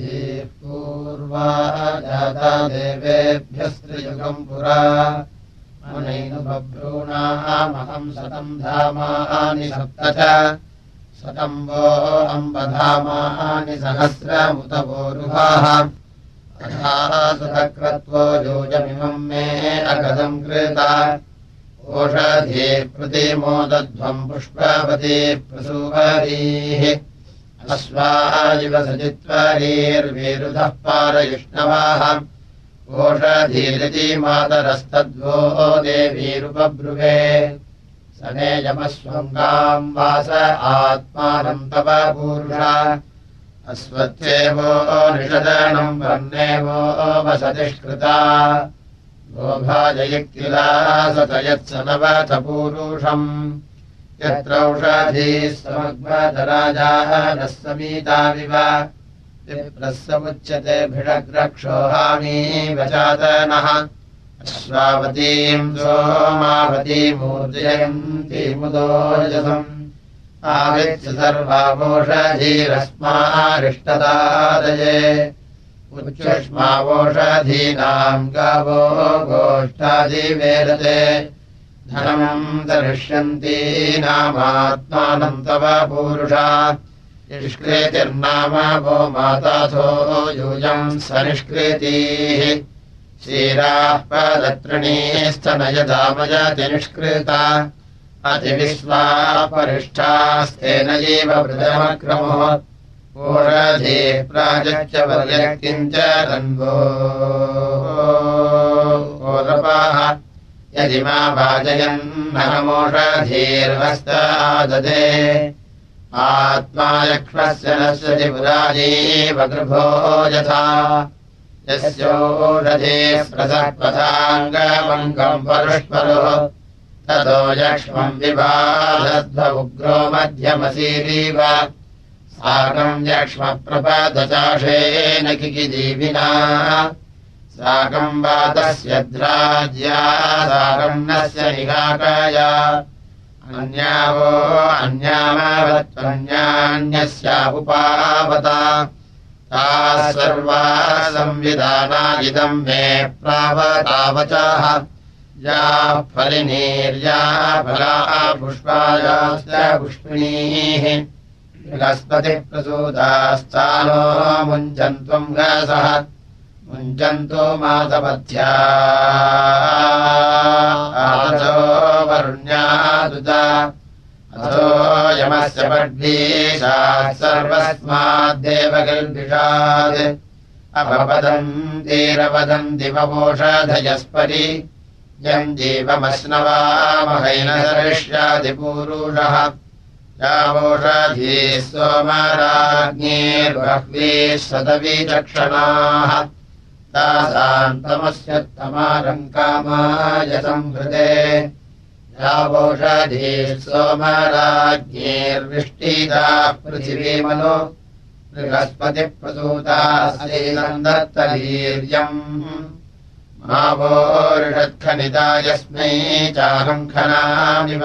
पूर्वा जाता देवेभ्यस्त्रियुगम् पुरा। मुनैनुभ्रूणामहम् शतम् धामानि सप्त च। शतम् वो अम्बधामानि सहस्रमुतवोरुहाः। सुखक्रत्वो योजमिमम् मे अगदम् कृता। ओषधी प्रतिमोदध्वम् पुष्पावती प्रसूवरीः अश्वाजिव सजित्वरीर्वीरुधः पारयुष्णवाः। ओषधीरिति मातरस्तद्वो देवीरुपब्रुवे। सनेजमस्वङ्गाम् वास आत्मानम् तव पूर्षा। अस्वत्येवो निषदनम् वर्णेवो वसतिष्कृता। गोभाजयक्तिला सतयत्स नवथ पूरुषम् यत्रौषधीः समग्मदराजाः नः समीताविव विप्रः भिषग्रक्षोहामी वचातनः अश्वावतीम् सोमावतीमूर्जयन्तीमुदोजसम् आवित्य सर्वावोषधीरस्मारिष्टदादये उच्चष्मावोषधीनाम् गावो गोष्ठादिवेदते धनम् दरिष्यन्तीनामात्मानम् तव पूरुषा। निष्कृतिर्नाम वो माताथो यूयम् स निष्कृतीः क्षीराः पदत्रिणीस्तनयदामयति निष्कृता। अतिविश्वापरिष्ठास्तेन एव वृदमक्रमो। ओषधे प्राजच्च वर्यक्तिम् च रन्वोरपाः यदि मा वाजयन्नहमोषधीर्वस्ताददे आत्मा यक्ष्मस्य नश्यति पुराजीव गृभो यथा। यस्योषधे प्रसत्पथाङ्गमङ्गम् परुष्परो ततो यक्ष्मम् विवादध्व उग्रो मध्यमसीरीव। साकम् यक्ष्मप्रपदचाषेन किकिजीविना साकम् वातस्य द्राज्या साकम् नस्य निगाकाया। अन्यावो अन्यामावत्वन्यान्यस्यापुपावता ताः सर्वा संविधाना इदम् मे प्रावतावचाः। या फलिनीर्या फला पुष्पायाश्च पुष्पिणीः। बृहस्पतिप्रसूतास्तानो मुञ्चन्त्वम् गासः वरुण्यादुता अथो यमस्य पड्वीषात् सर्वस्माद्देवकल्पिषात् अपपदन्तीरपदम् दिवपोषधयस्परि यम् जीवमश्नवामहैनसरिष्यादिपूरुषः। यावोषधीः सोमराज्ञीर्बह्वीः सदवीचक्षणाः तासान्तमस्योत्तमारम् कामाय संहृते यावोषधीः सोमराज्ञीर्विष्टीताः पृथिवीमनो बृहस्पतिप्रसूतास्यैनम् दत्तवीर्यम् मावोरिषत्खनिता यस्मै चाहम् खनामिव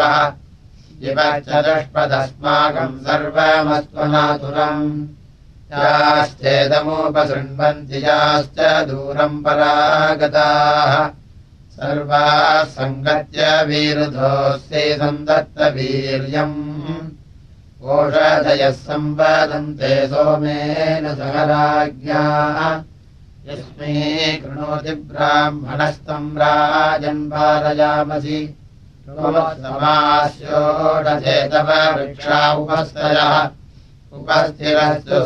इव च दुष्पदस्माकम् सर्वमस्त्वनातुरम् याश्चेदमुपशृण्वन्ति याश्च दूरम् परागताः। सर्वाः सङ्गत्य वीरुधोऽस्यै सन्दत्तवीर्यम् ओषधयः सम्पदन्ते सोमेन सह राज्ञाः यस्मै कृणोति ब्राह्मणस्तम् तव वृक्षा उपस्तयः उपस्थिरस्तु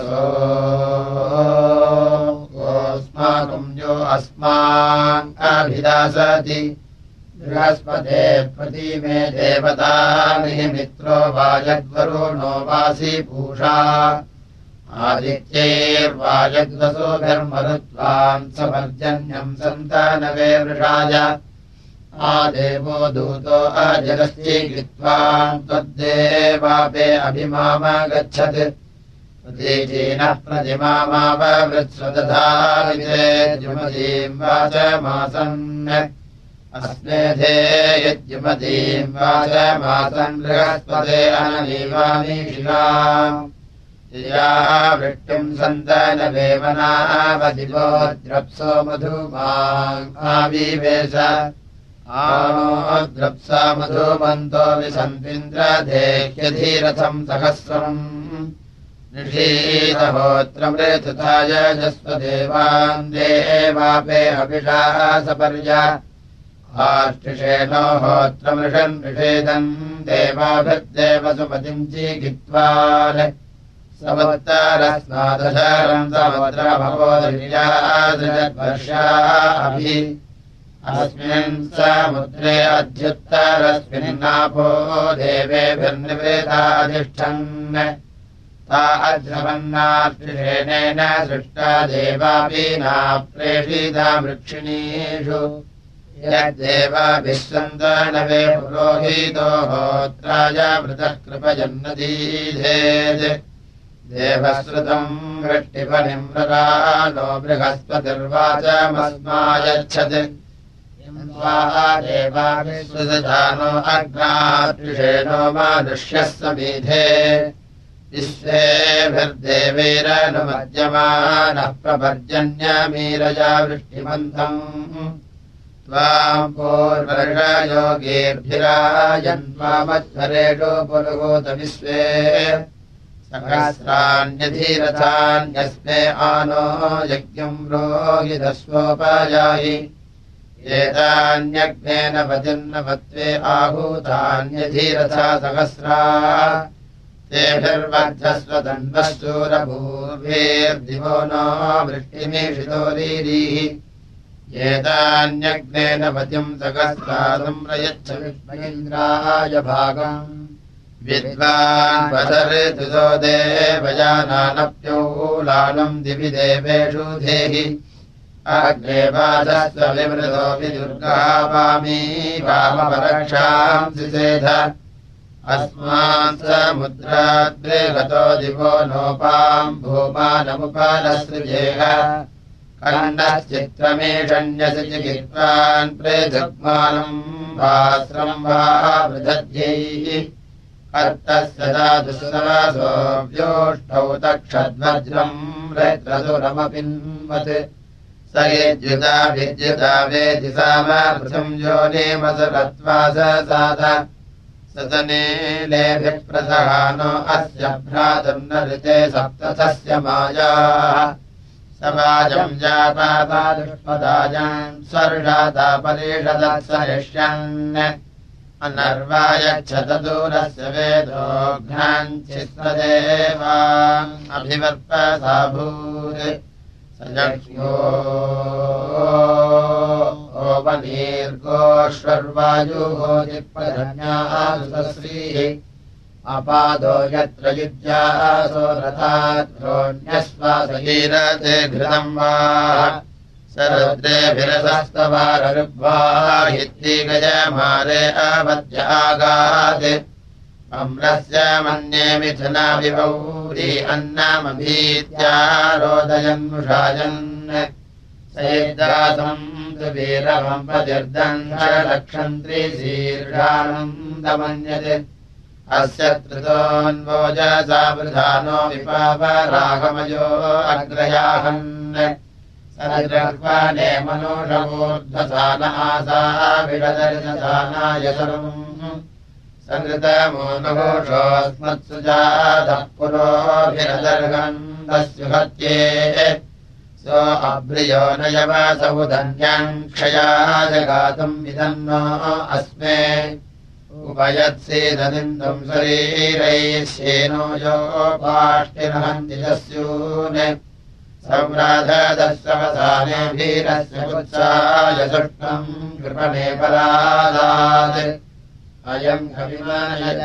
सोऽस्माकम् यो अस्माभिदासति बृहस्पते प्रतीमे देवतानि मित्रो वाजद्वरुणो वासि पूषा। आदित्यैर्वाजद्वसोभिर्मरुत्वान् समर्जन्यम् सन्तानवे वृषाय आदेवो दूतो अजगश्चीकृत्वान् त्वद्देवापे अभिमामागच्छत्। प्रतीचीनः प्रतिमामाववृत्स्वदधामितेद्युमतीम् वाचमासन् अस्मेधे यद्युमतीम् वाचमासन् बृहस्पते अनवीवामि शिवाम् वृष्टिम् सन्तनवेमनावदिवो द्रप्सो मधुमावीवेश द्रप्सा मधुमन्तो विसन्विन्द्रधेह्यधीरथम् सहस्रम्। निषीदहोत्रमृथुताय जस्वदेवान् देवापे अभिषासपर्य। आष्टिषेणो होत्रमृषन् निषेदम् देवाभिर्देव सुपतिम् चीकित्वान् समुत्तरस्मादशरम् समुद्रभवोदर्यादृजद्वर्षा अभि अस्मिन् समुद्रे अध्युत्तरस्मिन्नापो देवेभिर्निवेदाधिष्ठन् ता अध्रवन्नार्षेणेन सृष्टा वृक्षिणीषु यद्देवाभिः सन्तानवे पुरोहितो होत्राय मृतः कृपजन्नदीधेत् देवश्रुतम् वृष्टिपनिम्ररालो बृहस्पतिर्वाचमस्मायच्छत् देवाभिश्रुतजानो अग्नात्रिषेणो मानुष्यः विश्वेभिर्देवैरनुमद्यमानः प्रपर्जन्यमीरजा वृष्टिमन्तम्। त्वाम् पूर्वर्षयोगेर्भिराजन्वामध्वरेषु पुरुहूत विश्वे। सहस्राण्यधीरथान्यस्मे आनो यज्ञम् रोगिधस्वोपायायि एतान्यग्नेन पतिर्नपत्वे आहूतान्यधीरथा सहस्रा। तेभिर्वद्धस्वदण्डशूरभूर्वेर्दिवो नो वृष्टिमीषितोरीः एतान्यग्नेन पतिम् सहस्रादम् प्रयच्छ विष्मेन्द्राय भागम्। विद्वान्वसऋतुतो देवजानानप्यौलानम् दिवि देवेषु धेहि अग्रे बाधस्व विमृतोऽपि दुर्गापामी वामपरक्षाम् सिसेध। अस्मान् समुद्राद्रे गतो दिवो नोपाम् भूमानमुपालसृजेह कण्डश्चित्रमेषण्यसि चिकित्वान् प्रेधग्मानम् वास्रम् वा वृधध्यैः कर्तस्य दादुसवासोऽव्योष्टौ तक्षद्वज्रम् रैत्रसुरमपिन्वत् स यद्युता विद्युता वेदि सामृथम् योनेमसरत्वा साध। सतनेलेभिप्रसहानो अस्य भ्रातम् न ऋते सप्तथस्य मायाः। समाजम् जापादुष्पदायाम् स्वर्षादा परिषदत्सरिष्यन् अनर्वायच्छतदूरस्य वेदोघ्नाञ्चित्तदेवा अभिवर्पसाभूत् सजक्ष्योपनीर्गोष्वर्वायुः अपादो यत्र युज्यासो रथाद्रोण्यश्वासहीरते घृतम् वा। सरद्रेभिरसस्तवाररुग्वाहित्तिगजमारे अवध्यागात्। अम्रस्य मन्ये मिथुना तु वीरमम्बजर्दङ्घलक्षन्त्रिशीर्षानन्दमन्यते अस्य त्रितोऽन्वोजसा वृधानो विपापरागमयो अग्रयाहन्। सनिर्वाणे मनोषवोर्ध्वसानासा विडदर्शसानाय सर्वम् सङ्गतमोनघोषोऽस्मत्सुजातः पुरोभिरदर्गन्धस्युहत्ये सो अभ्रियो नयवसौधन्याम् क्षया जगातुम् विदन्नो अस्मे। उपयत्सेदनिन्दम् शरीरैः श्येनो योपाष्टिरहन्ति दस्यून् संराधदस्वसाने वीरस्य सुष्टम् कृपणे परादात् अयम् कविमानमानमत्रम्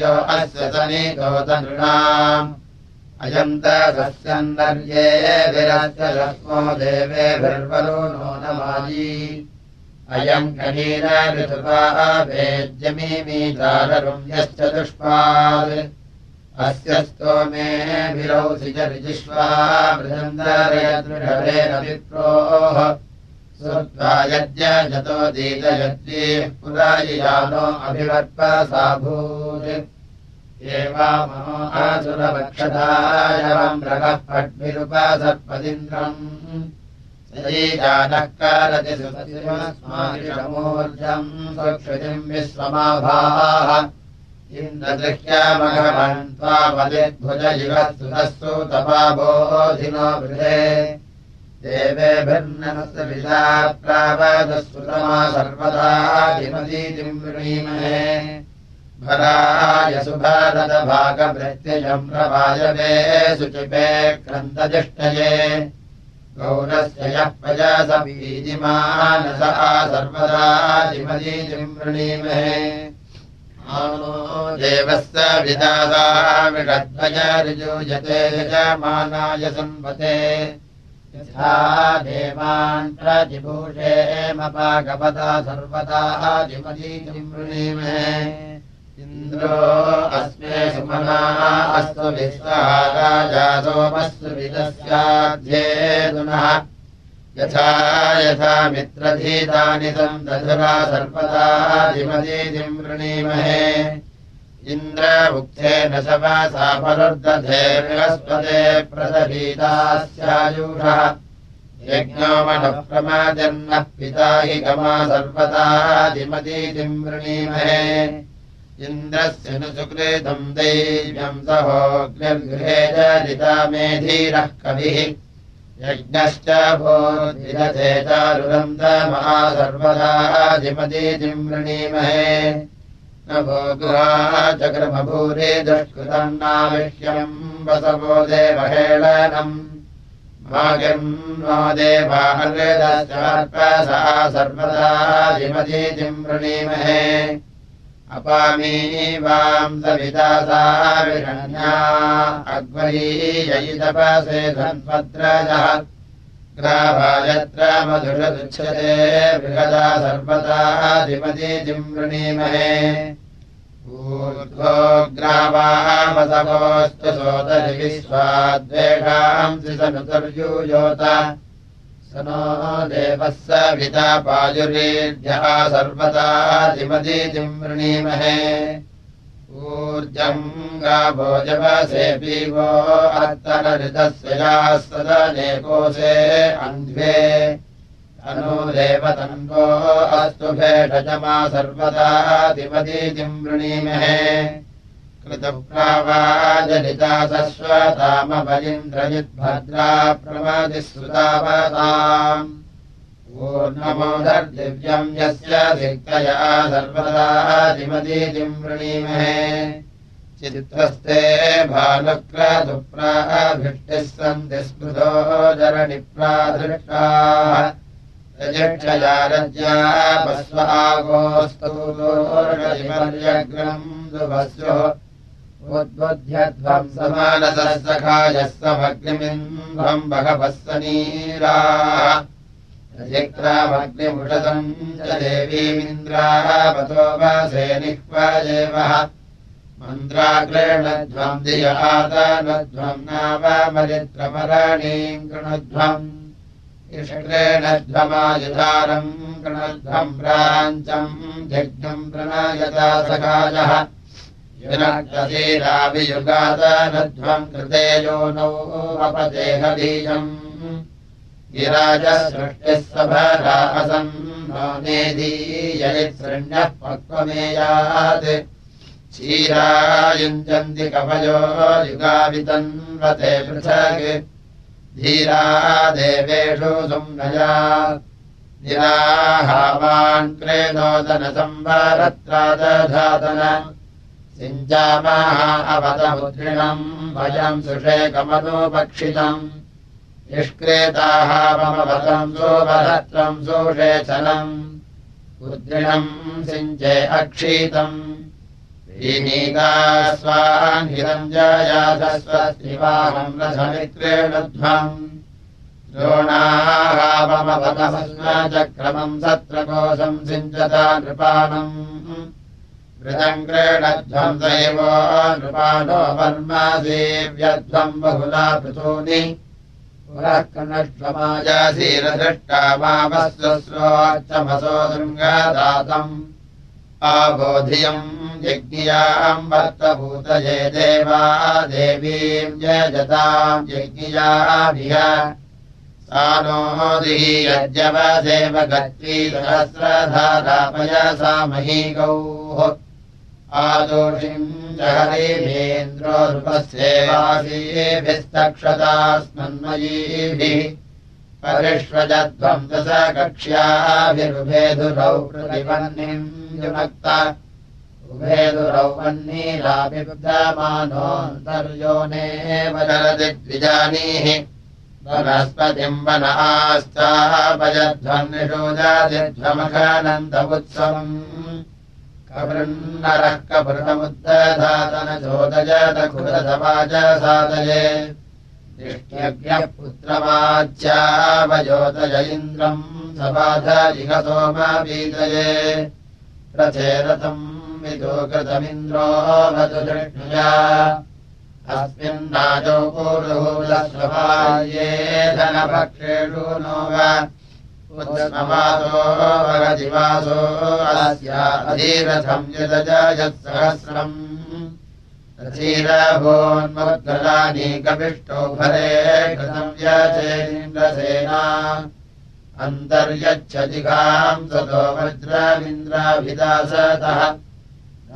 यो अस्य सनीतोतनृणाम् अयम् तस्यन्दर्ये विरस्य लक्ष्मो देवेभिर्वरो नो नमाजी अयम् कनीर वेद्यमीमीताररुम् यश्च दुष्पात्। अस्य स्तोमे विरौसि च ऋजिष्वा मृदन्दरयदृढवेन विप्रोः श्रुत्वा यज्ञ जतो दीतयद्वीः पुरायियानो अभिवर्प साभूत्। एवामो असुरवक्षदायवम् रगः फड्विरुपसर्पदिन्द्रम् सजीजानः कारति सुमूर्जम् सुक्षितिम् विश्वमाभाः। इन्द्रदृह्यामघवन् त्वापदिद्भुज इव सुतः सुतपाबोधिनो वृधे देवेभिर्नमस्य विदा प्रावदस्रुतमा सर्वदा जिमदीतिम् वृणीमहे भरायसुभारतभागभृत्यजम् प्रवायवे शुचिपे क्रन्दजिष्टये गौरस्य यः प्रजासमीजिमानस सर्वदा जिमदीतिम् वृणीमहे। देवस्य विदासा विषद्वय ऋजुयते यजमानाय संवते यथा देवान् प्रतिभूषेमपागपदा सर्वदा जिमदीतिम् वृणीमहे इन्द्रो अस्मे सुमनाः अस्तु सोमस्तु विदस्याध्येतुनः यथा यथा मित्रधीतानि सम् दधुरा सर्वदा जिमदीतिम् वृणीमहे इन्द्र उक्थेन सवासा परुर्दधे बृहस्पते प्रदभीतास्यायुषः यज्ञो मनः प्रमाजन्नः पिता हि गमा सर्वदा जिमदीतिम् वृणीमहे। इन्द्रस्य नु सुकृतम् दैव्यम् सहोग्निर्गृहे जलिता मेधीरः कविः। यज्ञश्च भोधिरथे चारुरन्दमहा सर्वदा जिमदीतिम् वृणीमहे न चक्रमभूरि वसवो देवहेळनम् भाग्यन्नो देवाहृदश्चार्पसा सर्वदा जिमदीतिम् वृणीमहे। अपामी वाम् सविदासा विषण्या। अग्वरीययितपसे धन्वद्रजः ग्राभायत्र मधुषदुच्छते बृहदा सर्वदा जिमदीतिम् वृणीमहे। ऊर्ध्वो ग्रावामसवोऽस्तु सोदरि विश्वाद्वेषांसि सनुतर्यूयोत स नो देवः स विता पायुरीर्यः सर्वदा जिमदीतिम् वृणीमहे ऊर्जम् गाभोजवसे पीवो अत्तरऋतस्य याः सदनेकोऽसे अन्ध्वे अनु देवतन्वो अस्तु भेषजमा सर्वदा जिमदीतिम् वृणीमहे। कृतप्रावाजलिता सश्वतामबलिन्द्रजिद्भद्रा प्रमदिसुतावताम् ऊर्णमोदर्दिव्यम् यस्य दिक्तया सर्वदा जिमदीतिम् वृणीमहे। चित्रस्ते भानुक्रदुप्राभिष्टिः सन्ति स्मृतो आगोस्तूर्णिमर्यग्रम् दुभस्युः। उद्बुध्यध्वम् समानसः सखायः सनीराः रजिक्रामग्निमुषतम् च देवीमिन्द्रावतो वासे निह्वाजेवः मन्द्राग्रेणध्वम् दियहादानध्वम् नावमरित्रमरणीम् कृणध्वम्। इष्टेणध्वमायुधारम् कृणध्वम् प्राञ्चम् जग्नम् प्रणयता सखायः। युगादानध्वम् कृते यो नौ अपदेहबीजम् गिराजसृष्टिः सभरासम् नो नेदीययित्सृण्यः पक्वमेयात् क्षीरायुञ्जन्ति कवयो युगावितन्वते पृथक्। धीरा देवेषु सुम्नया। निराहावान् क्रेदोदनसंवरत्रादधातन। सिञ्चामाः अवतमुद्रिणम् भयम् सुषेकमनोपक्षितम् निष्क्रेताः ममवतम् सोपरत्रम् सोषेचनम् उद्रिणम् सिञ्चे अक्षीतम्। श्रीनीकास्वान् हिरम् जयाधस्वस्तिवाहम् रथमित्रेणध्वम् द्रोणाहामवतमस्मचक्रमम् सत्रकोशम् सिञ्चता नृपाणम्। मृदङ्ग्रेणध्वम् दैवो नृपाणो वर्मासेव्यध्वम् बहुला पृथूनि दुर्गादातम् आबोधियम् यज्ञियाम् वर्तभूतये देवा देवीम् यजताम् यज्ञियाभिह। सा नोदिः यज्ञवदेव गत्वी सहस्रधारापयसा महीगौः आदोषिम् जहरीमेन्द्रोरुपस्येवासीभिस्तक्षतास्मन्मयीभिः परिष्वजध्वम् दश कक्ष्याभिरुभेदुरौ प्रतिपन्निम् युनक्ता उभेदुरौ वह्नीलाभिबुद्धमानोऽन्तर्योनेव चरति द्विजानीः वनस्पतिम् वनास्तापजध्वन्निषोजादिध्वमखानन्दमुत्सवम् कवृन्नरः कवृणमुद्दधातनचोदयदखुरसवाच सादये दृष्ट्यज्ञः पुत्रवाच्यावयोतय इन्द्रम् सबाधजिगसोमबीतये प्रचेरतम् विदो कृतमिन्द्रो वतु दृष्टुया अस्मिन्नाजौ पूर्वभूलस्वभाये धनपक्षेषु नो वा वगदिवासो अस्याधीरथम् यदजयत्सहस्रम् रथीरभोन्मद्गलानीकपिष्टो भरे कृतम् यचेन्द्रसेना अन्तर्यच्छदिघाम् सतो वज्रमिन्द्राभिदासतः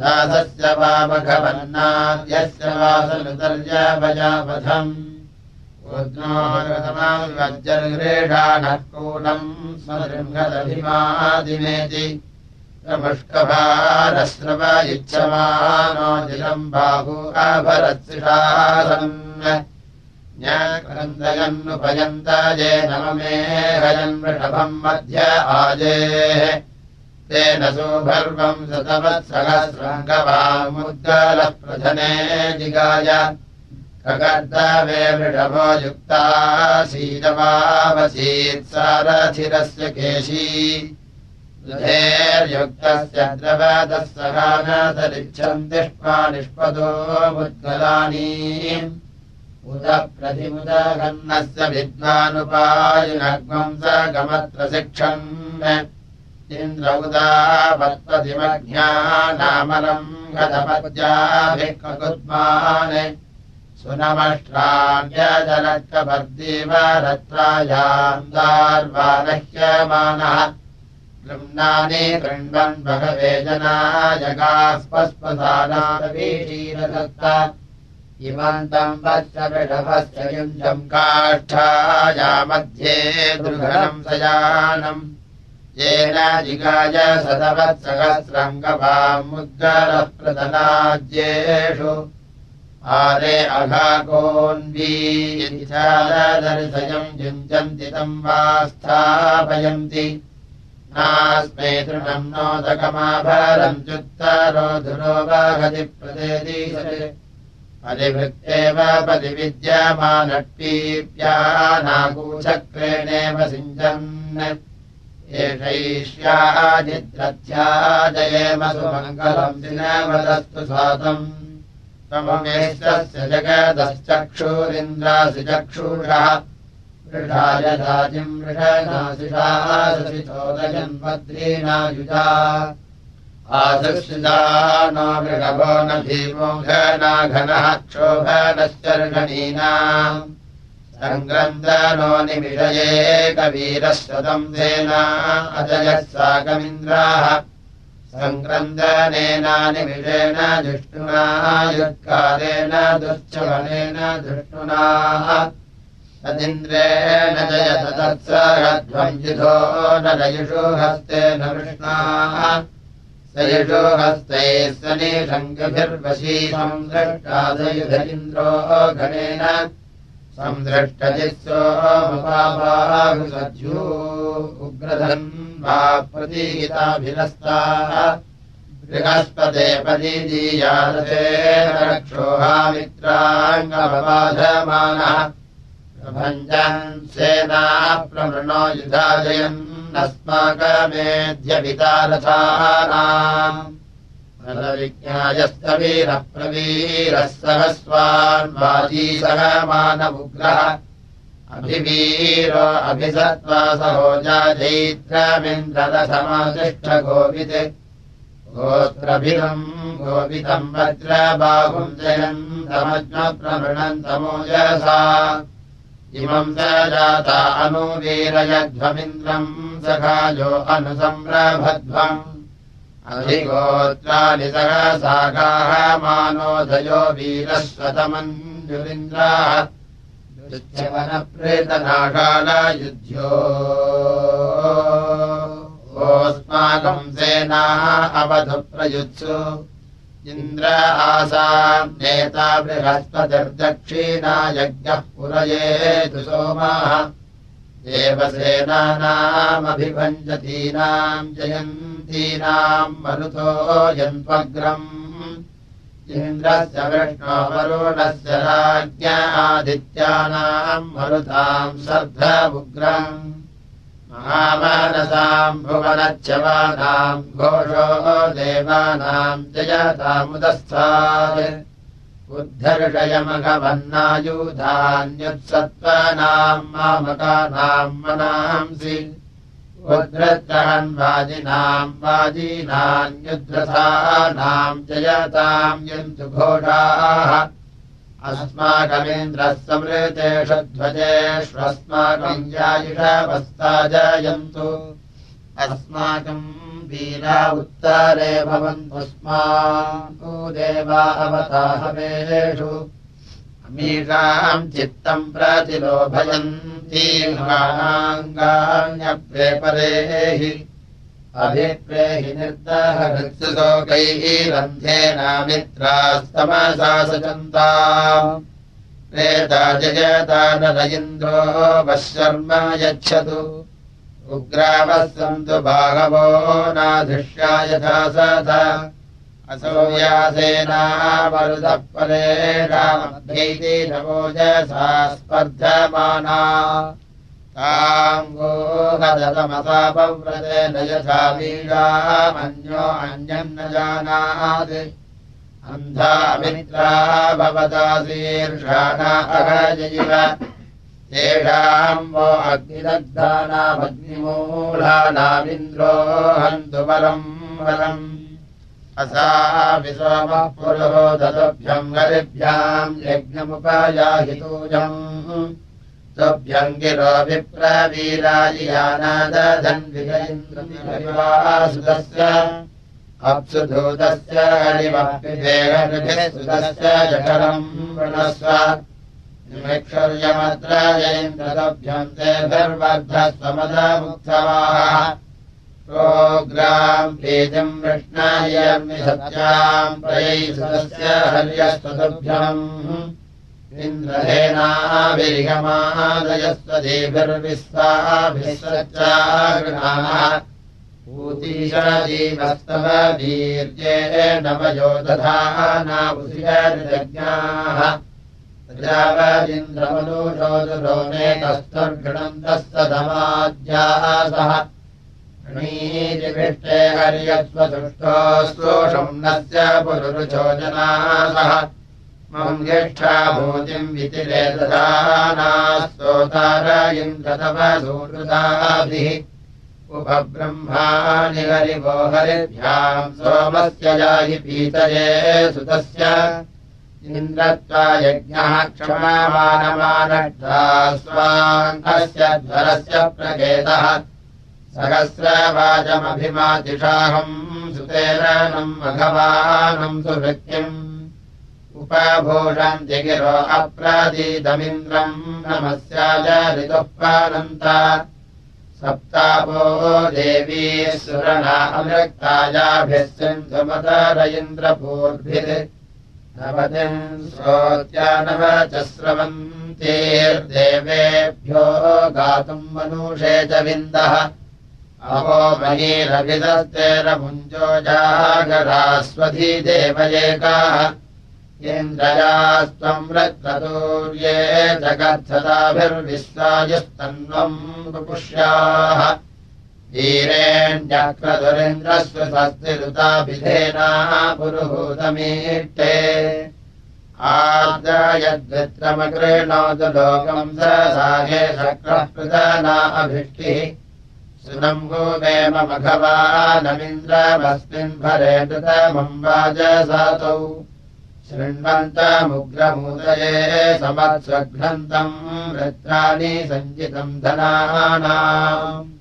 दासस्य वामघवन्नाद्यस्य वासनुतर्यभजापथम् वज्रेषाणः कूलम् स्मदृङ्गदभिमादिमेति मुष्कभारस्रव इच्छमानो जिलम् बाहु अभरत्सिषासम् न्यक्रन्दयन्नुपयन्त ये नममे हयन् वृषभम् मध्य आजेः तेन सुभर्वम् शतवत्सहस्रङ्गवामुद्गलः प्रधने जिगाय वृषभो युक्ता शीतवावसीत्सारथिरस्य केशी। तिष्मा निष्पदो मुद्गलानी उद प्रतिमुदघन्नस्य विद्वानुपायुनग्मम् स गमत्र शिक्षन् इन्द्र उदापत्पतिमज्ञानामलम् गतपद्याभिः ककुद्मान् सुनमष्ट्राण्यजनकवर्दीव रत्रायाम् दार्वानह्यमानः गृह्णानि कृण्वन् भगवे जनायगास्पस्पसानावीशीरदत्त इमन्तम् विषभस्य युञ्जम् काष्ठाया मध्ये दुर्घनम् सयानम् येन सतवत्सहस्रङ्गवामुद्गरः प्रदनाज्येषु आरे अघाकोन्वीदर्शयम् युञ्जन्ति तम् वा स्थापयन्ति। नास्मे तृणम् नोदकमाभरम् च्युत्तरो धुरो वाहति प्रदेदीशते परिभृक्तेव परिविद्यमानट्टीप्यानाकूचक्रेणेव सिञ्चन् एषैष्याजिद्रध्याजयेम सुमङ्गलम् दिनवदस्तु सातम् त्वममेश्वस्य जगदश्चक्षुरिन्द्रासि वृषायदाजिम् वृषणासिषासिचोदयन्वद्रीणायुजा आसुषिता नो मृगभो न भीमो घनाघनः क्षोभनश्चर्षणीनाम् सङ्ग्रन्दनो निमिषये कवीरश्वतम् सेना अजयः साकमिन्द्राः सङ्ग्रन्दनेनानिमिषेण दुष्टुना युत्कालेन युधो न लयुषु हस्तेन कृष्णाः। स युषो हस्तैः सनिषङ्गभिर्वशी संदृष्टादयुध इन्द्रो गणेन संदृष्टजित्सोमपाबाहुसज्जू उग्रधन् वा प्रतीहिताभिनस्ताः बृहस्पते पदीदीयारथेन रक्षोहामित्राङ्गमबाधमानः प्रभञ्जन् सेना प्रमृणो युधाजयन्नस्माकमेध्यपितारथानाम् फलविज्ञायस्तवीरः प्रवीरः सहस्वान्वाजी सह मानमुग्रः अभिवीरो अभिसत्त्वा सहोजा जैत्रमिन्द्रदसमातिष्ठगोवित् गोत्रभिदम् गोपितम् वज्रबाहुम् जयन्तमज्ञप्रमृणन्तमोजसा इमम् स जाता अनुवीरयध्वमिन्द्रम् सखायो अनुसम्रभध्वम् अधिगोत्राणि सहसागाः मानोदयो वीरस्वतमञ्जुरिन्द्राः युध्यवनप्रेतनाशालयुध्यो ओऽस्माकम् सेनाः अवधु प्रयुत्सु इन्द्र आसाम् नेता बृहस्पतिर्दक्षिणा यज्ञः पुरयेतु सोमाः देवसेनानामभिभञ्जतीनाम् जयन्तीनाम् मरुतो यन्त्वग्रम्। इन्द्रस्य वरुणस्य राज्ञ आदित्यानाम् मरुताम् सर्धमुग्रम्। महामानसाम् भुवनच्छवानाम् घोषो देवानाम् जयतामुदस्थात् उद्धर्षयमघवन्नायुधान्युत्सत्त्वानाम् मामकानाम् मनांसि। उद्रद्रहन् वाजिनाम् वाजीनान्युद्रथानाम् जयताम् यन्तु घोषाः। अस्माकमिन्द्रः समृतेषु ध्वजेष्वस्माकम् जायुषवस्ता जायन्तु। अस्माकम् वीरा उत्तरे भवन्तुस्माको देवा अवताहवेषु अमीषाम् चित्तम् प्रतिलोभयन्तीर्गाणाङ्गान्यप्रेपरेहि अभिप्रेहि निर्दहृत्सुलोकैरन्ध्येनामित्रास्तमसा सचन्ता। प्रेता जयता न इन्द्रो वः शर्म यच्छतु उग्रावस्सन्तु भागवो नाधिष्या यथा सथ असौव्यासेनावरुदपले रामभ्यैति नवोजसा स्पर्धमाना। ताम् यथा वीरामन्यो अन्यम् न जानात्। अन्धा मित्रा भवता शीर्षाणा अगजयिव तेषाम् वो अग्निदग्धानामग्निमूलानामिन्द्रो हन्तु बलम् बलम्। असा विसोमः पुरोदतुभ्यम् गरिभ्याम् यज्ञमुपयाहितूजम्। तुभ्यम् गिरो विप्रवीराजियानादधन्विजयिन्द्रविवासुतस्य अप्सु धूतस्य हरिमपिभेगनिभिः सुतस्य जठरम् वृणस्व निमिक्षर्यमत्र जयिन्द्रतुभ्यम् तेभिर्वर्धस्वमदमुत्सवाः प्रोग्राम् प्रयै सुतस्य हर्यस्तुभ्यम् इन्द्रहेनाभिर्गमादयस्वदेभिर्विश्वाभिः ऊतीशजीवस्तव वीर्ये नवयो नेतस्तर्घृणन्तः सदमाद्यासः णीजिभिष्टे हर्यस्वसुष्टोऽस्तोषम् नस्य पुरुरुचोजनासः मम् दधानास्तोतार इन्द्रतव सूहृदाभिः उपब्रह्माणि हरिवो हरिभ्याम् सोमस्य याहि पीतये सुतस्य इन्द्रत्वा यज्ञः ध्वरस्य प्रकेतः सहस्रवाचमभिमातिषाहम् सुतेरणम् मघवानम् सुभृत्यम् उपभूषन्ति गिरो अप्रदीदमिन्द्रम् नमस्याय ऋतुःपानन्त सप्तापो देवी सुरणा इन्द्रपूर्भिः नवतिम् श्रोत्यानव च स्रवन्तीर्देवेभ्यो गातुम् मनुषे च विन्दः। अहो महीरभिदस्तेरमुञ्जो जागरास्वधी देवयेकाः इन्द्रयास्त्वम् रक्तदूर्ये जगत्सदाभिर्विश्वायुस्तन्वम् पुष्याः वीरेण्यक्रतुरिन्द्रस्वस्तिरुताभिधेनाः पुरुहूतमीष्टे। आर्द्रयद्वित्रमकृणोतु लोकम् स साहे शक्रः प्रदाना अभिष्टिः। सुनम्भूमेम मघवानमिन्द्रमस्मिन् भरे नृतमम् वाजसातौ। शृण्वन्तमुग्रमुदये समत्स्वघ्नन्तम् वृत्राणि सञ्चितम् धनानाम्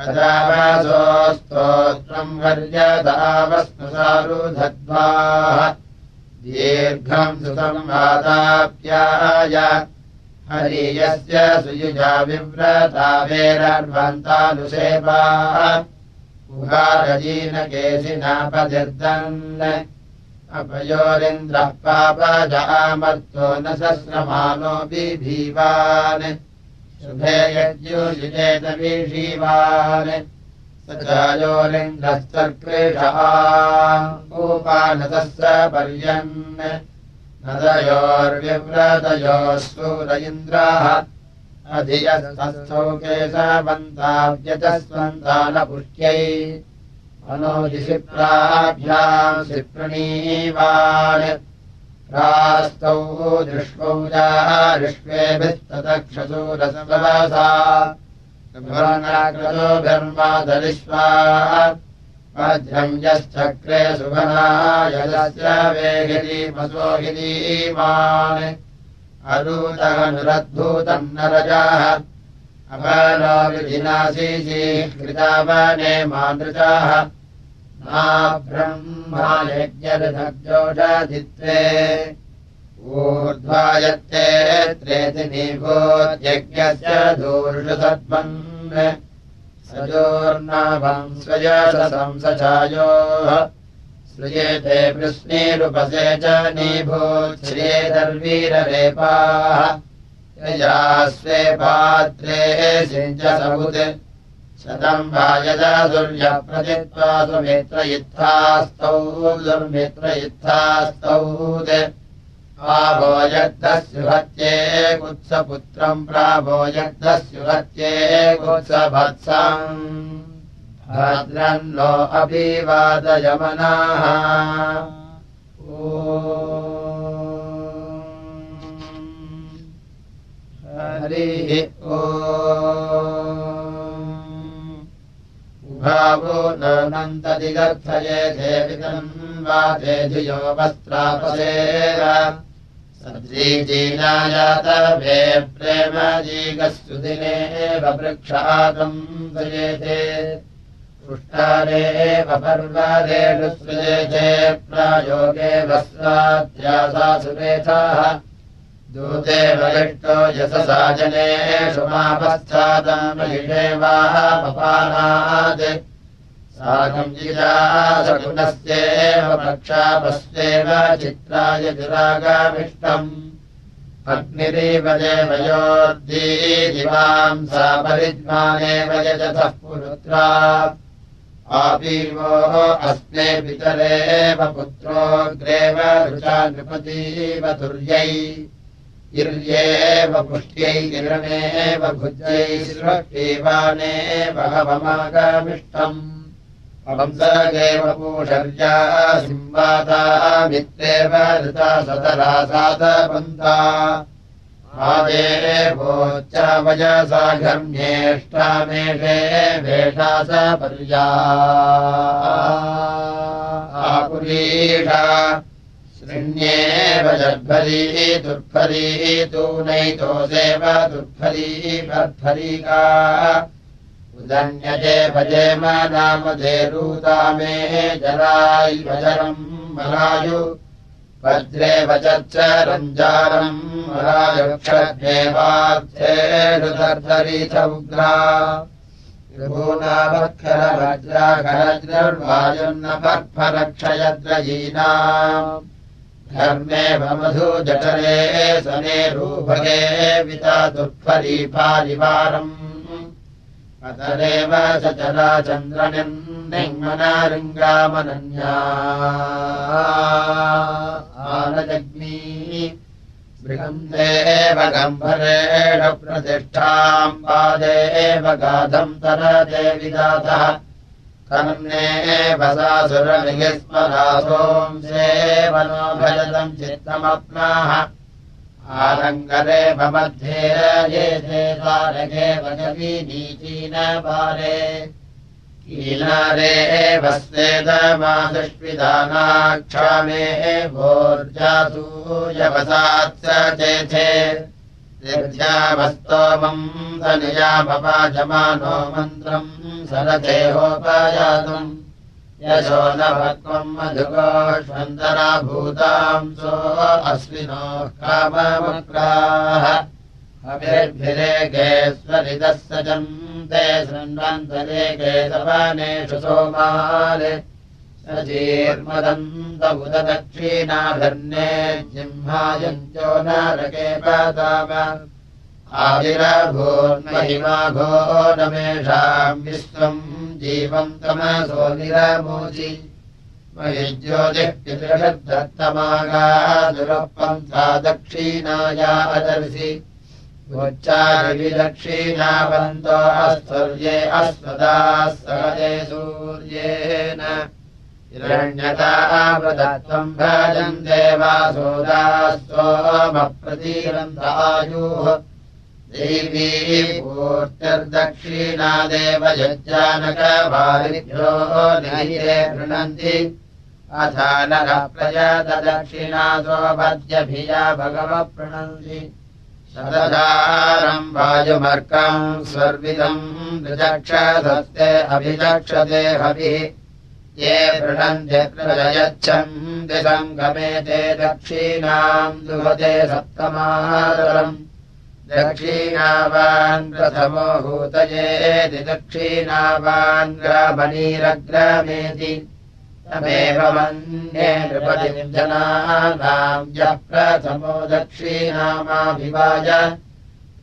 कदावासोस्तोत्रम् वर्यदावस्मसारुधद्वाः दीर्घम् सुसंवादाप्याय हरियस्य सुयुजा विव्रता वेरर्वन्तानुसेवा उहारजीनकेशिनापतिर्दन्। अपयोरिन्द्रः पापजामर्तो न सस्रमानो बिभीवान् शुभे यज्ञुषिचेत विषीवान् सजायोरिन्द्रस्तर्कृषः गोपानतस्य पर्यन्। नदयोर्विव्रतयोः सूर इन्द्राः। अधियस्तस्थौ केशवन्ताव्यजस्वन्तानपुष्ट्यै मनोदिशिप्राभ्याम् शिप्रणीवान् रास्तौ दृष्वौ जारिष्वेभिस्तदक्षसूरसवसा धर्मादलिष्वा वज्रम् यश्चक्रे सुभनायस्य वेगिरीमसोहिरीमान् अरूतनुरद्भूतम् न रजाः अपनो विधिनाशीशीकृतावने मानृजाः ब्रह्मा यज्ञरथोषधित्वे ऊर्ध्वायत्ते त्रेति निभोद्यज्ञस्य दूर्षसद्मन् सजोर्नाभम् स्वयसंसचायोः श्रियेते वृष्णीरुपसे च निभूच्छ्रियेदर्वीररेपाः यया स्वे पात्रे सिञ्च समुत् शतम् वा यदा दुर्यप्रतित्वा सुमित्रयुत्थास्तौ दुर्मित्रयुत्थास्तौ प्राभोजग्धस्युहत्ये कुत्सपुत्रम् प्राभोजग्धस्युहत्ये कुत्सभत्सम् भद्रन्नो अभिवादयमनाः। ओ। हरिः ओ उभावो नन्तदिगर्थये देवितम् वा ते धियो वस्त्रापसेव सद्रीजीनायातवे प्रेमजीगस्तुदिनेव वृक्षातम् दयेते। पुष्टारेव पर्वदेषु सृजेते प्रायोगे वस्त्राध्यासा सुरेथाः दूते वलिष्टो यशसा जनेषु मापस्थातमहिषेवाः पपानात् साकम् जिजा सकुनस्येव पक्षापस्येव चित्राय दुरागामिष्टम् अग्निरेव देवयोर्दीदिवाम् सा परिज्ञानेव यजतः पुरुत्रा। आपीवोः अस्मे पितरेव पुत्रोऽग्रेव ऋचा नृपतीव तुर्यै इर्येव पुष्ट्यै गिरमेव भुज्यै सृष्टीवानेव हवमागमिष्टम्। वंसगेव पूषर्या सिंवाता मित्रेव ऋता सतरा सातपन्ता आदेवोच्च वयसा घर्म्येष्टामेषे वेषा स पर्या। आपुरीषा शृण्येव जद्भरी दुर्भरी तूनैतो देव दुर्भरी भर्भरीका। उदन्यजे भजेम जराय भजरम् मलायु वज्रे वचच्च रञ्जारम् मलायुक्षेवाब्धे हृदर्धरीथ उग्रा त्रिभुवनाभरवज्राघरज्रर्वायुर्नभर्भरक्षयद्रयीनाम् पर्फरक्षयद्रयीनाम् धर्मेव मधु जठरे सने रूभगे विता दुःफरीफारिवारम् अतरेव स चराचन्द्रनिर्निङ्मनारिङ्गामनन्या आनजग्नी बृहन्देव गम्भरेण प्रतिष्ठाम् पादेव गाधम् तरते विदातः कर्णेव सासुरमिस्मरासोंसेव नो भजतम् चित्तमप्नाः। आलङ्करे भमध्ये ये द्वारके भगवी नीचीनपारे कीनारे वस्तेदमादुष्विधानाक्षामे भोर्जासूयवसात् चेथे निर्ध्यावस्तोमम् सनियामपाजमानो मन्त्रम् सरदेहोपयातुम् यशो न भक्त्वम् मधुकोष्वन्तराभूताम् सो अश्विनो कामवक्राः अभिर्भिरेके स्वरितः सजन्ते शृण्वन्तरेके सवनेषु सोमाले सजीर्मदन्तबुधदक्षिणाभर्णे जिह्मायन्त्यो नरके नमेषाम् विश्वम् जीवम् तमसो निरमोचि। महि ज्योतिः दक्षिणाया अदर्शि। उच्चारिविदक्षिणावन्तो अस्वर्ये अस्मदाः सदे सूर्येण हिरण्यतावदत्वम् भजम् देवासोदास्तोमप्रतीरन्तायुः देवी पूर्तिर्दक्षिणादेव यज्जानकवारिभ्यो नैरे गृह्णन्ति। अथ नः प्रयतदक्षिणासो वद्यभिया भगवप्रणन्ति। शतधारम् वायुमर्कम् स्वर्विदम् ऋचक्षसस्ते अभिचक्षते हविः ये वृणन्ते प्रयच्छन् दिशम् गमेते दक्षिणाम् दुहते सप्तमादरम् दक्षिणावान् प्रथमो हूतयेति दक्षिणावान् ग्रामणीरग्रामेति तमेव मन्ये नृपतिम् जनानाम् यः प्रथमो दक्षिणामाभिवाय।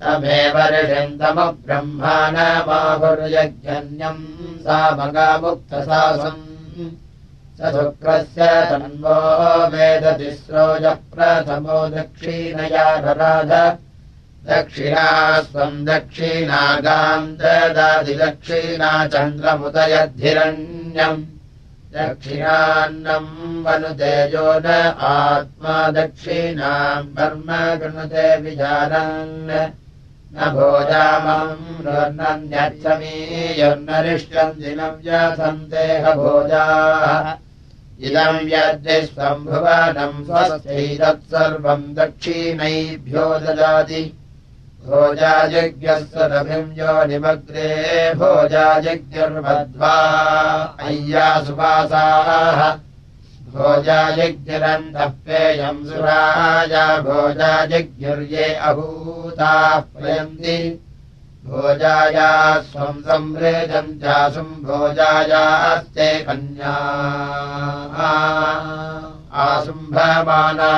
तमेव ऋषन्तमब्रह्माणमाहुर्यज्ञन्यम् सा मगामुक्तसासम् शुक्रस्य तन्वो वेदतिस्रोजः प्रथमो दक्षिणया नराध दक्षिणा स्वम् दक्षिणागाम् ददातिदक्षिणा चन्द्रमुदयद्धिरण्यम्। दक्षिणान्नम् वनुतेजो न आत्मा दक्षिणाम् कर्म गृणुते विजानन् न भोजामम् रोर्नन्यर्थमीयोर्नरिष्टम् दिनम् व्यसन्तेह भोजाः इदम् यद्विस्वम्भुवनम् स्वस्थैतत्सर्वम् दक्षिणैभ्यो ददाति। भोजायज्ञस्वरभिम् यो निमग्रे भोजायज्ञर्मध्वा अय्या सुवासाः भोजायज्ञरन्तः पेयम् सुराया भोजायज्ञर्ये अभूताः प्रयन्ति। भोजाया स्वम् संवृजम् चासुम् भोजायास्ते कन्या। आसुम्भमाना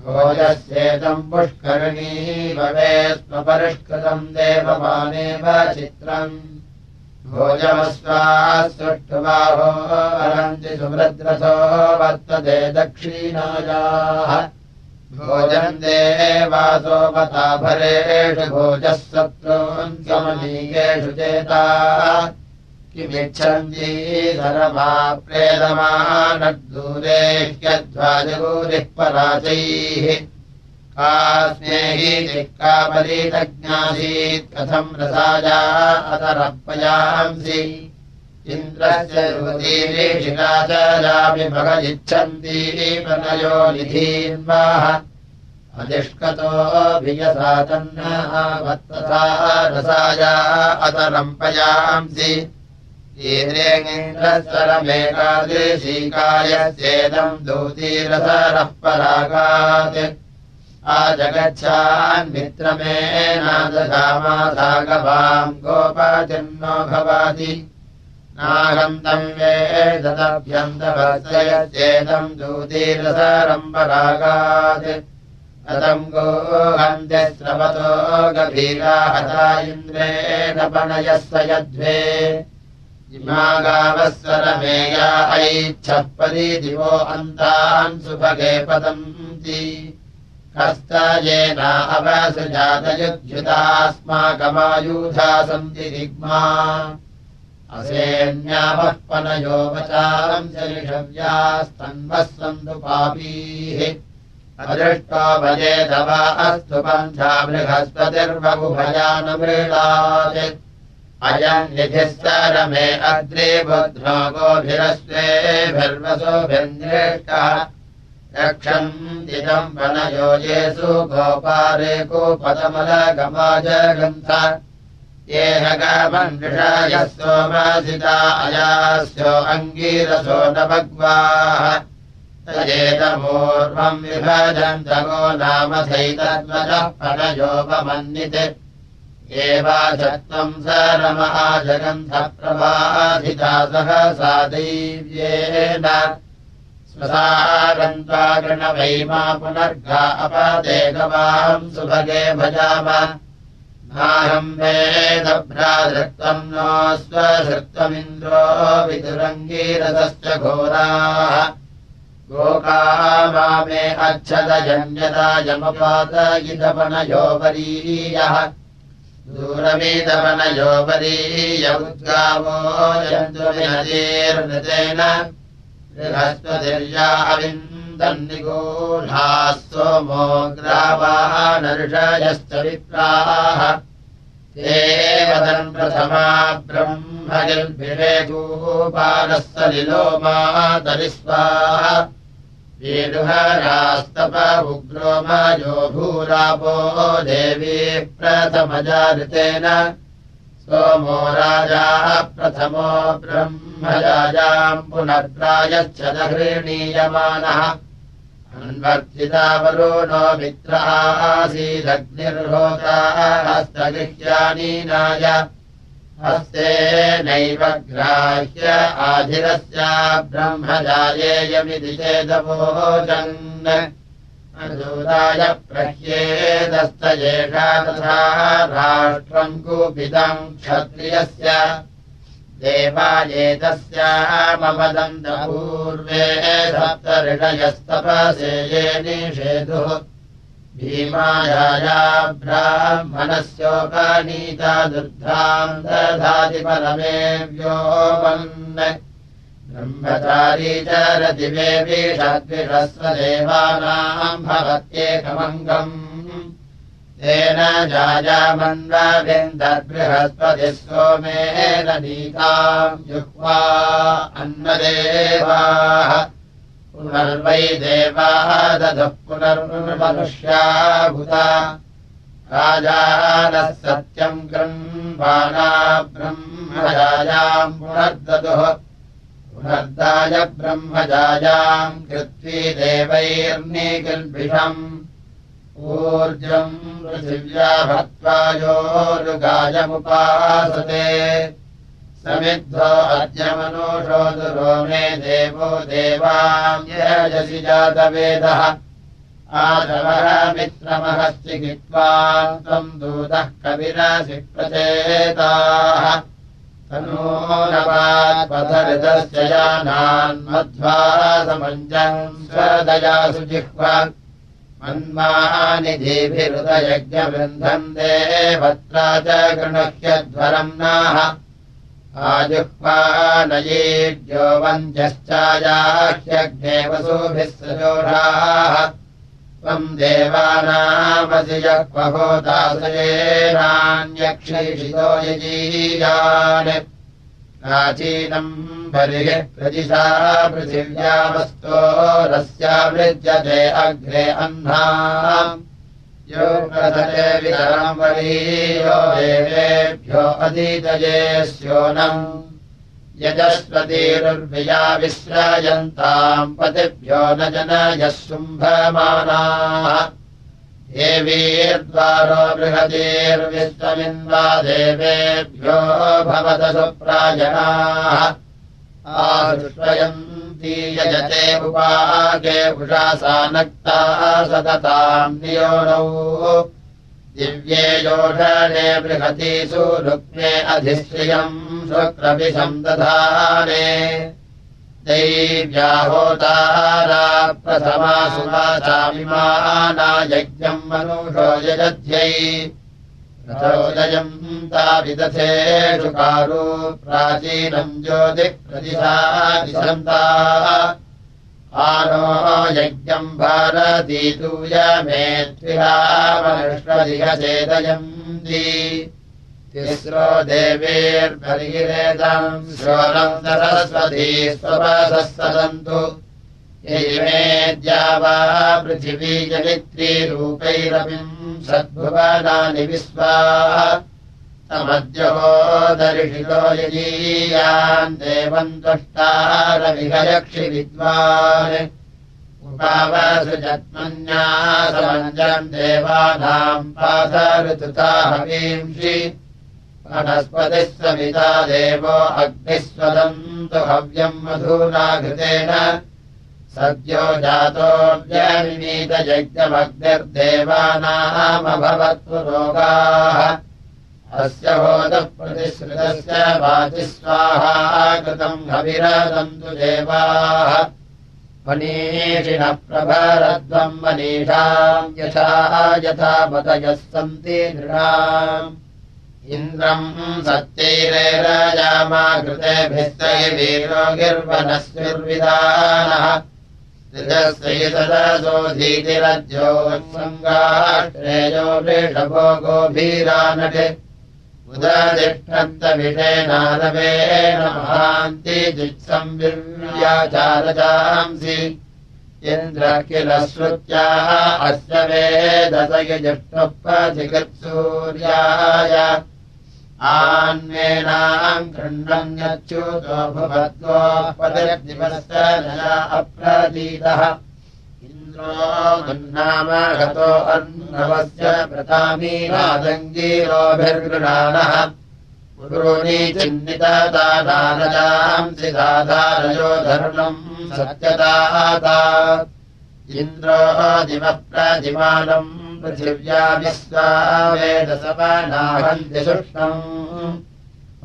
भोजस्येतम् पुष्करिणी भवे स्वपरिष्कृतम् देवमानेव चित्रम् भोजमस्वा सुष्ठुबाहो वरन्ति सुभद्रथो वर्तते दक्षिणायाः भोजम् देवासोपताभरेषु भोजः सत्रोन् समनीयेषु चेता। किमिच्छन्ती धरमा प्रेदमानद्दूरे ह्यध्वाजगूरिः पराचैः कास्मेहि दिक्कापरीतज्ञासीत् कथम् रसाया अतरपयांसि इन्द्रस्य युवतीशिका चापि भगजिच्छन्ती वनयो निधीन्वाः अधिष्कतोऽभियसा तन्न वत्तसा रसाया अतरम्पयांसि। ीन्द्रस्वरमेकादृशीकायस्येदम् दूतीरसरः परागात् आजगच्छान् मित्रमेनादधामासागवाम् गोपातिर्नो भवाति। नाहम् तम् वेदभ्यन्तभर्तयस्येदम् दूतीरसरम् परागात् अतम् गोहन्त्य स्रवतो गभीरा हता इन्द्रेण पणयः स यद्वे। इमा गावस्वरमेया ऐच्छः परि दिवो अन्तान् सुभगे पतन्ति हस्तयेना अवसृजातयुद्युतास्माकमायूधा सन्ति दिग्मा। असेन्यावः पनयो वचारम् च ऋषव्यास्तन्वः सन्तु पापीः अदृष्टो भजेतव अस्तु पन्था बृहस्पतिर्बहुभयानुमृणात्। अयम् निधिः सरमे अग्रे बुध्नो गोभिरस्वेभिर्वसोभिर्निष्टः रक्षम् इदम् वनयोजेषु गोपारे गोपदमलगमाजगन्थ येह गामन्विषायः सोमासिता अयास्यो अङ्गीरसो न भग्वाः। येतपूर्वम् विभजन्तगो नाम सैतद्वजः फलयोपमन्निते एवाचत्वम् सरमहाजगन्धप्रभाधिता सह सा दैव्येन स्वसारन्त्वा गृणवैमा पुनर्गा अपदेगवाम् सुभगे भजाम। नाहम् वेदभ्राधृत्वम् नो स्वधृत्वमिन्द्रो विदुरङ्गीरसश्च घोराः गोकामामे अच्छदजन्यदायमपादयिदपनयोपरीयः दूरवीदपनयोपरीय उद्गावो यन्तुर्नतीर्नृतेन बृहस्पतिर्याविन्दन्निगूढाः सोमो ग्रावाः नर्षयश्च विप्राः ते वदन् प्रथमा ब्रह्मगिर्भिषेकूपालः सलिलो मातरिस्वाः। वीरुहरास्तप उग्रो मयो भूरापो देवी प्रथमजाऋतेन सोमो राजाः प्रथमो ब्रह्मजायाम् पुनर्प्रायश्च दहृणीयमानः अन्वर्तितावरो नो मित्रा हस्तगृह्यानीनाय हस्ते नैव ग्राह्य आधिरस्य ब्रह्मजायेयमिति चेदवोचन् अजूदाय प्रह्येदस्त एषा तथा राष्ट्रम् कुपितम् क्षत्रियस्य देवायेतस्यामवदन्तपूर्वे सप्तऋषयस्तपसे ये निषेधुः भीमायाया ब्राह्मणस्योपनीता दुर्धाम् दधाति परमे ब्रह्मचारी चरतिवेभिषद्विषस्वदेवानाम् भवत्येकमङ्गम्। तेन जायामन्वविन्दर्बृहस्पतिः सोमेन नीताम् जुह्वा अन्नदेवाः। पुनर्वै देवाः दधः पुनर्मनुष्या भूता राजानः सत्यम् गृह्वाना ब्रह्मजायाम् पुनर्दधुः पुनर्दाय ब्रह्मजायाम् कृत्वी देवैर्निकिल्बिषम्। ऊर्जम् पृथिव्या भक्त्वायोरुगायमुपासते समिद्धो अद्यमनुषो दुरो मे देवो देवान्यजसि जातवेदः। आदवः मित्रमहस्ति कित्वा त्वम् दूतः कविरसि प्रचेताः समञ्जम् स्वदयासु जिह्वा मन्मानिधिभिरुदयज्ञवृन्धम् देवत्रा च गृणह्यध्वरम् नाः आजुह्वानयेभ्यो वन्ध्यश्चायाह्यग्ने वसुभिः सजोषाः त्वम् देवानामसि यः क्वहो दासयेनान्यक्षैषितो यजीयान् प्राचीनम् बलिः प्रदिशा पृथिव्यामस्तोरस्यावृज्यते अग्रे अह्ना यो प्रथते वितरम् वरीयो देवेभ्यो अधीतये स्योनम् यजस्वतीरुर्विया विश्रायन्ताम् पतिभ्यो न जनयः शुम्भमानाः। देवीर्द्वारो बृहतीर्विश्वमिन्वा देवेभ्यो भवत सुप्रायणाः। आश्रयन्ती यजते उपागे उषासा नक्ताः सतताम् नियोनौ। दिव्ये योषणे बृहतीषु रुक्मे अधिश्रियम् शुक्रभिषम् दधाने। दैव्याहोतारा प्रथमा सुवाचामिमाना यज्ञम् मनुषो यजध्यै। रथोदयम् ताविदथेषु कारू प्राचीनम् ज्योतिः प्रदिशा दिशन्ता आनो यज्ञम् भारतीतूयमेत्विरामनुष्वधिगचेदयन्ति तिस्रो देवीर्भरिरेदम् श्रोणम् सरस्वती स्वपासः सदन्तु यैमेद्या वा पृथिवी जनित्रीरूपैरपिम् सद्भुवनानि विश्वाः। तमद्योदर्शिलो यजीयान् देवम् त्वष्टारविहयक्षि विद्वान् उपावसृजत्मन्यासमञ्जम् देवानाम् पादऋतुताहवींषि वनस्पतिः सविता देवो अग्निस्वदन्तु हव्यम् मधूना घृतेन। सद्यो जातोऽव्यनिमीतयज्ञमग्निर्देवानामभवत्पुरोगाः अस्य होदः प्रतिश्रुतस्य वाचिस्वाहा कृतम् हविरदन्तु देवाः। मनीषिणः प्रभरद्वम् मनीषाम् यथा यथा पतयः सन्ति नृणाम् इन्द्रम् वीरोगिर्वनस्विर्विधानः त्रिजस्यैतदसोऽधीतिरज्योत्सङ्गाश्रेयो वृषभो गोभीरानटे। उदतिष्ठन्तविषेनानवेन महान्ति जित्संविर्याचारजांसि इन्द्र किल श्रुत्याः अस्य वेदस यजिष्ठोपजिगत्सूर्याय आन्वेनाम् गृह्णन्यच्युतो भवद्गोपदिवस्य नया अप्रतीतः इन्द्रो दुन्नाम गतो अर्णवस्य प्रतामीनादङ्गीरोभिर्गृणानः धर्मम् सत्यदाता। इन्द्रो दिवप्रजिमानम् पृथिव्या विश्वा वेदसपनाहन्ति सुष्णम्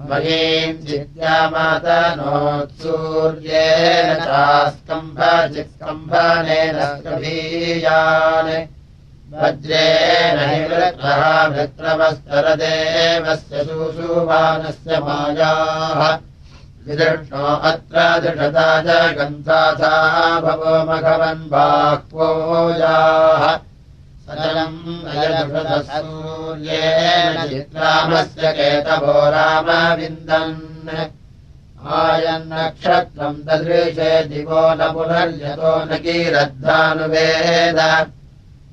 महीम् जिद्यामातनोत्सूर्येण चास्कम्भ चित्कम्भनेन स्कभीयान् वज्रेण हि वृत्रः वृत्रवस्तरदेवस्य सुषुवानस्य मायाः। विदृष्णो अत्र दृढता च गन्धाथा भवो मघवन् बाह्वोजाः सूर्येण चित्रामस्य केतवो रामविन्दन्। आयन्नक्षत्रम् ददृशे दिवो न पुनर्यतो न कीरद्धानुवेद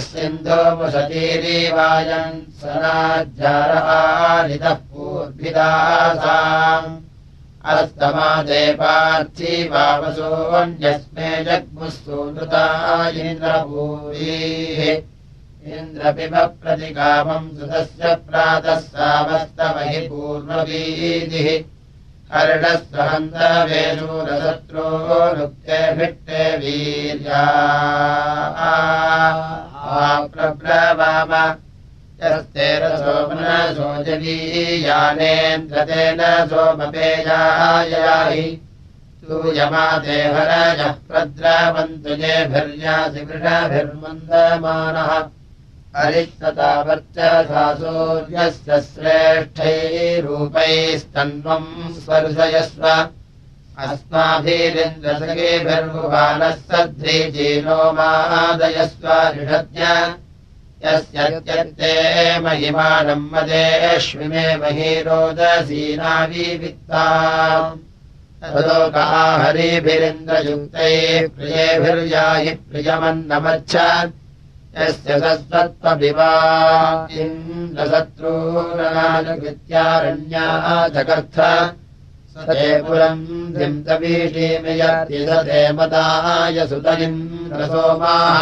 सिन्धोमुसतीरीवायम् सनाज्जारहारितः पूर्भिदासाम्। अस्तमादे पार्थी वावसोऽन्यस्मे जग्मुस्तूनृता इन्द्रभूरीः। इन्द्रपिबप्रतिकामम् सुतस्य प्रातः सावस्तमहि पूर्ववीदिः हर्णस्वहन्तवेणूरशत्रो नुक्ते भिट्टे वीर्या। प्रब्रवाम। यस्तेन सोमनसोजनीयानेन्द्रतेन सोमपेयायाहि सूयमादेहरजः प्रद्रावन्तु जेभिर्यासि वृषभिर्मन्दमानः अरिक्ततावर्चसा सूर्यस्य श्रेष्ठैरूपैस्तन्वम् अस्माभिरिन्द्रसखेभिर्भुवानः सध्रीजीनो मादयस्व ऋषज्ञ। यस्यत्यन्ते महिमानम् मदेष्विमे महीरोदसीनावित्ता तदोका हरिभिरिन्द्रयुक्तैः प्रियेभिर्याहि प्रियमन्नमच्छ यस्य सत्त्वविवा इन्द्रशत्रूनानुकृत्यारण्याः चकर्थ स ते पुरम् दिन्तवीषीमयति स ते मदाय सुतनिम् रसोमाः